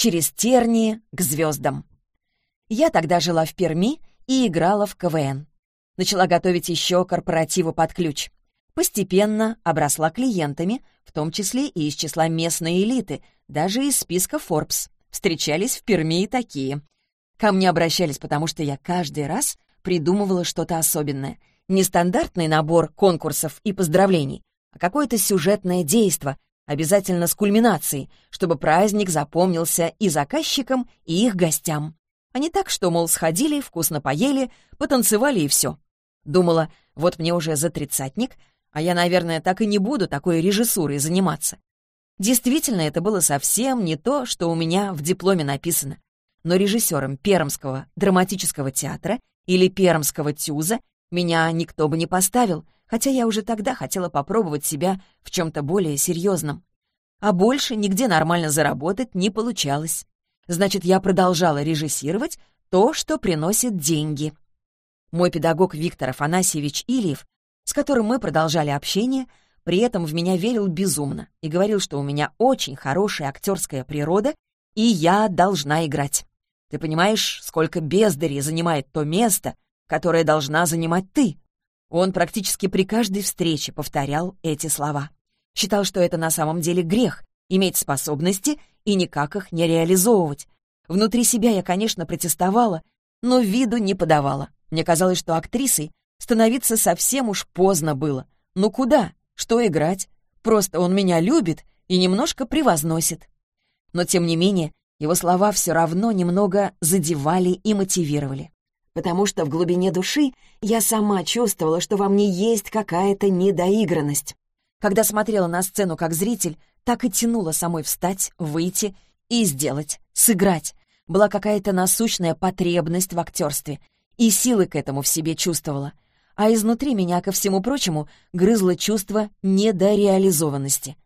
через тернии к звездам. Я тогда жила в Перми и играла в КВН. Начала готовить еще корпоративы под ключ. Постепенно обросла клиентами, в том числе и из числа местной элиты, даже из списка Forbes. Встречались в Перми и такие. Ко мне обращались, потому что я каждый раз придумывала что-то особенное. Нестандартный набор конкурсов и поздравлений, а какое-то сюжетное действо, обязательно с кульминацией, чтобы праздник запомнился и заказчикам, и их гостям. А не так, что, мол, сходили, вкусно поели, потанцевали и все. Думала, вот мне уже за тридцатник, а я, наверное, так и не буду такой режиссурой заниматься. Действительно, это было совсем не то, что у меня в дипломе написано. Но режиссером Пермского драматического театра или Пермского тюза меня никто бы не поставил, хотя я уже тогда хотела попробовать себя в чем-то более серьезном. А больше нигде нормально заработать не получалось. Значит, я продолжала режиссировать то, что приносит деньги. Мой педагог Виктор Афанасьевич Ильев, с которым мы продолжали общение, при этом в меня верил безумно и говорил, что у меня очень хорошая актерская природа, и я должна играть. Ты понимаешь, сколько бездарей занимает то место, которое должна занимать ты? Он практически при каждой встрече повторял эти слова. Считал, что это на самом деле грех — иметь способности и никак их не реализовывать. Внутри себя я, конечно, протестовала, но виду не подавала. Мне казалось, что актрисой становиться совсем уж поздно было. Ну куда? Что играть? Просто он меня любит и немножко превозносит. Но, тем не менее, его слова все равно немного задевали и мотивировали. Потому что в глубине души я сама чувствовала, что во мне есть какая-то недоигранность. Когда смотрела на сцену как зритель, так и тянула самой встать, выйти и сделать, сыграть. Была какая-то насущная потребность в актерстве, и силы к этому в себе чувствовала. А изнутри меня, ко всему прочему, грызло чувство недореализованности.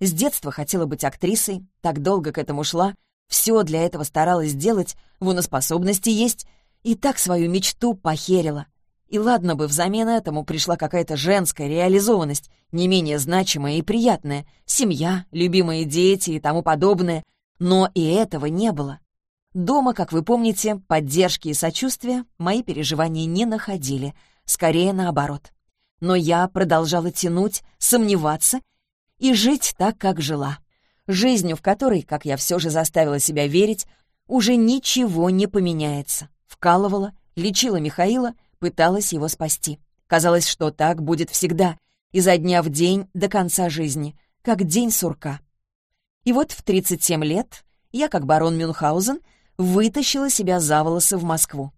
С детства хотела быть актрисой, так долго к этому шла, все для этого старалась сделать, вон и способности есть, и так свою мечту похерила. И ладно бы взамен этому пришла какая-то женская реализованность, не менее значимая и приятная, семья, любимые дети и тому подобное, но и этого не было. Дома, как вы помните, поддержки и сочувствия мои переживания не находили, скорее наоборот. Но я продолжала тянуть, сомневаться и жить так, как жила жизнью в которой, как я все же заставила себя верить, уже ничего не поменяется. Вкалывала, лечила Михаила, пыталась его спасти. Казалось, что так будет всегда, изо дня в день до конца жизни, как день сурка. И вот в 37 лет я, как барон Мюнхгаузен, вытащила себя за волосы в Москву.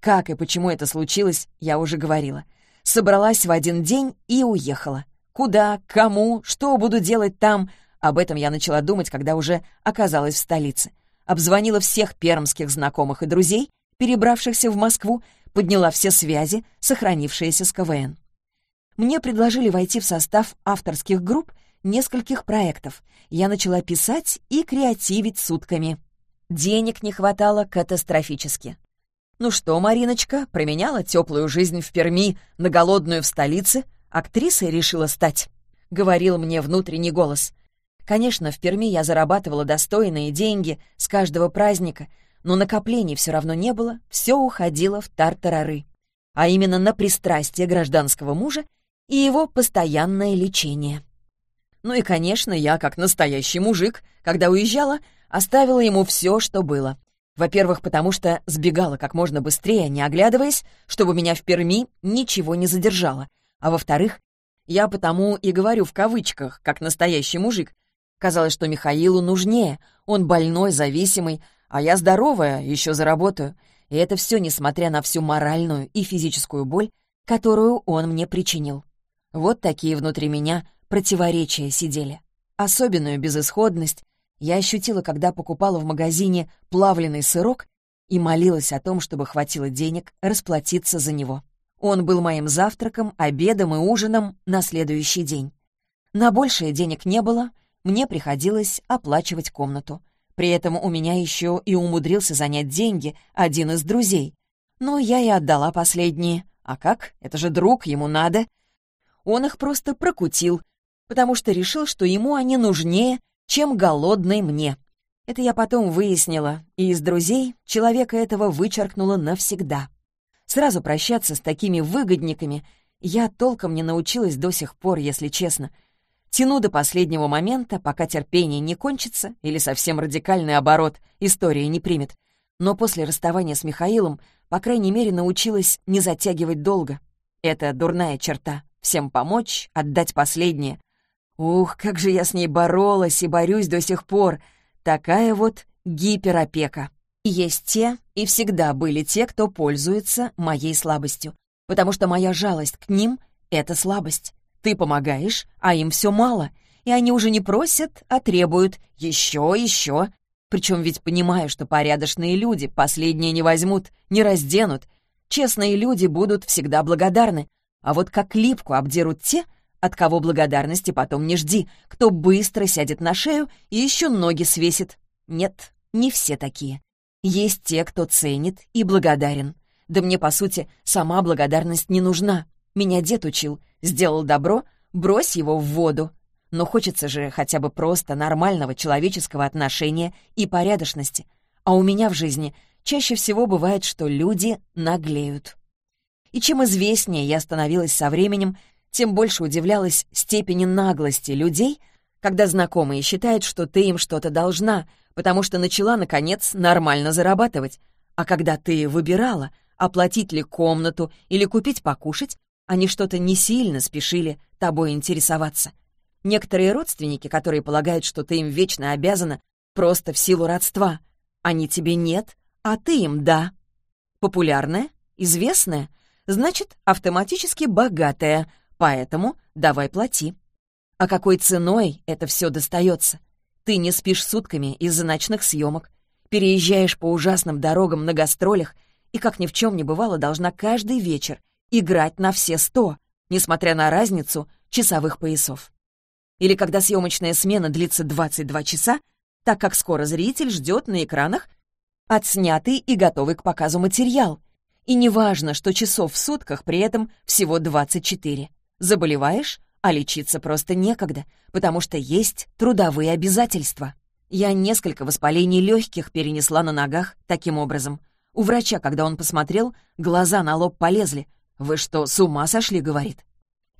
Как и почему это случилось, я уже говорила. Собралась в один день и уехала. Куда, кому, что буду делать там, об этом я начала думать, когда уже оказалась в столице. Обзвонила всех пермских знакомых и друзей, перебравшихся в Москву, подняла все связи, сохранившиеся с КВН. Мне предложили войти в состав авторских групп нескольких проектов. Я начала писать и креативить сутками. Денег не хватало катастрофически. Ну что, Мариночка, променяла теплую жизнь в Перми на голодную в столице? Актрисой решила стать? — говорил мне внутренний голос. Конечно, в Перми я зарабатывала достойные деньги с каждого праздника, но накоплений все равно не было, все уходило в тартарары. А именно на пристрастие гражданского мужа и его постоянное лечение. Ну и, конечно, я, как настоящий мужик, когда уезжала, оставила ему все, что было. Во-первых, потому что сбегала как можно быстрее, не оглядываясь, чтобы меня в Перми ничего не задержало. А во-вторых, я потому и говорю в кавычках, как настоящий мужик, Казалось, что Михаилу нужнее. Он больной, зависимый, а я здоровая, еще заработаю. И это все несмотря на всю моральную и физическую боль, которую он мне причинил. Вот такие внутри меня противоречия сидели. Особенную безысходность я ощутила, когда покупала в магазине плавленый сырок и молилась о том, чтобы хватило денег расплатиться за него. Он был моим завтраком, обедом и ужином на следующий день. На большее денег не было — мне приходилось оплачивать комнату. При этом у меня еще и умудрился занять деньги один из друзей. Но я и отдала последние. А как? Это же друг, ему надо. Он их просто прокутил, потому что решил, что ему они нужнее, чем голодной мне. Это я потом выяснила, и из друзей человека этого вычеркнула навсегда. Сразу прощаться с такими выгодниками я толком не научилась до сих пор, если честно. Тяну до последнего момента, пока терпение не кончится или совсем радикальный оборот история не примет. Но после расставания с Михаилом, по крайней мере, научилась не затягивать долго. Это дурная черта — всем помочь, отдать последнее. Ух, как же я с ней боролась и борюсь до сих пор — Такая вот гиперопека. Есть те, и всегда были те, кто пользуется моей слабостью, потому что моя жалость к ним — это слабость. Ты помогаешь, а им все мало, и они уже не просят, а требуют еще, еще. Причем ведь понимаю, что порядочные люди последние не возьмут, не разденут. Честные люди будут всегда благодарны, а вот как липку обдерут те — от кого благодарности потом не жди, кто быстро сядет на шею и еще ноги свесит. Нет, не все такие. Есть те, кто ценит и благодарен. Да мне, по сути, сама благодарность не нужна. Меня дед учил. Сделал добро, брось его в воду. Но хочется же хотя бы просто нормального человеческого отношения и порядочности. А у меня в жизни чаще всего бывает, что люди наглеют. И чем известнее я становилась со временем, тем больше удивлялась степени наглости людей, когда знакомые считают, что ты им что-то должна, потому что начала, наконец, нормально зарабатывать. А когда ты выбирала, оплатить ли комнату или купить покушать, они что-то не сильно спешили тобой интересоваться. Некоторые родственники, которые полагают, что ты им вечно обязана, просто в силу родства. Они тебе нет, а ты им да. Популярная, известная, значит, автоматически богатая, Поэтому давай плати. А какой ценой это все достается? Ты не спишь сутками из-за ночных съемок, переезжаешь по ужасным дорогам на гастролях и, как ни в чем не бывало, должна каждый вечер играть на все сто, несмотря на разницу часовых поясов. Или когда съемочная смена длится 22 часа, так как скоро зритель ждет на экранах отснятый и готовый к показу материал. И неважно, что часов в сутках при этом всего 24. Заболеваешь, а лечиться просто некогда, потому что есть трудовые обязательства. Я несколько воспалений легких перенесла на ногах таким образом. У врача, когда он посмотрел, глаза на лоб полезли. «Вы что, с ума сошли?» — говорит.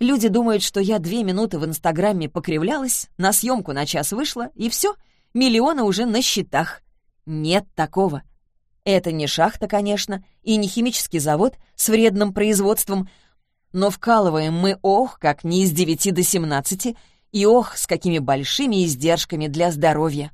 Люди думают, что я две минуты в Инстаграме покривлялась, на съемку на час вышла, и все, миллионы уже на счетах. Нет такого. Это не шахта, конечно, и не химический завод с вредным производством, но вкалываем мы, ох, как не из девяти до семнадцати, и ох, с какими большими издержками для здоровья.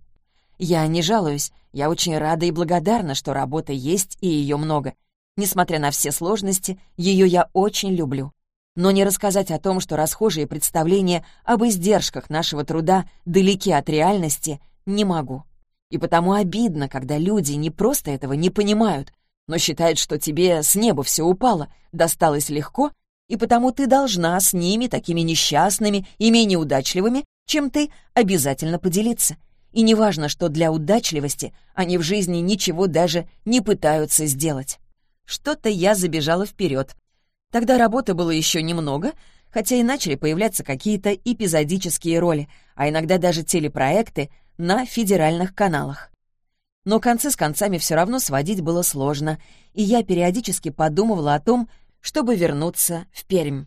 Я не жалуюсь, я очень рада и благодарна, что работа есть и ее много. Несмотря на все сложности, ее я очень люблю. Но не рассказать о том, что расхожие представления об издержках нашего труда далеки от реальности, не могу. И потому обидно, когда люди не просто этого не понимают, но считают, что тебе с неба все упало, досталось легко — и потому ты должна с ними, такими несчастными и менее удачливыми, чем ты, обязательно поделиться. И неважно, что для удачливости они в жизни ничего даже не пытаются сделать. Что-то я забежала вперед. Тогда работы было еще немного, хотя и начали появляться какие-то эпизодические роли, а иногда даже телепроекты на федеральных каналах. Но концы с концами все равно сводить было сложно, и я периодически подумывала о том, чтобы вернуться в Пермь.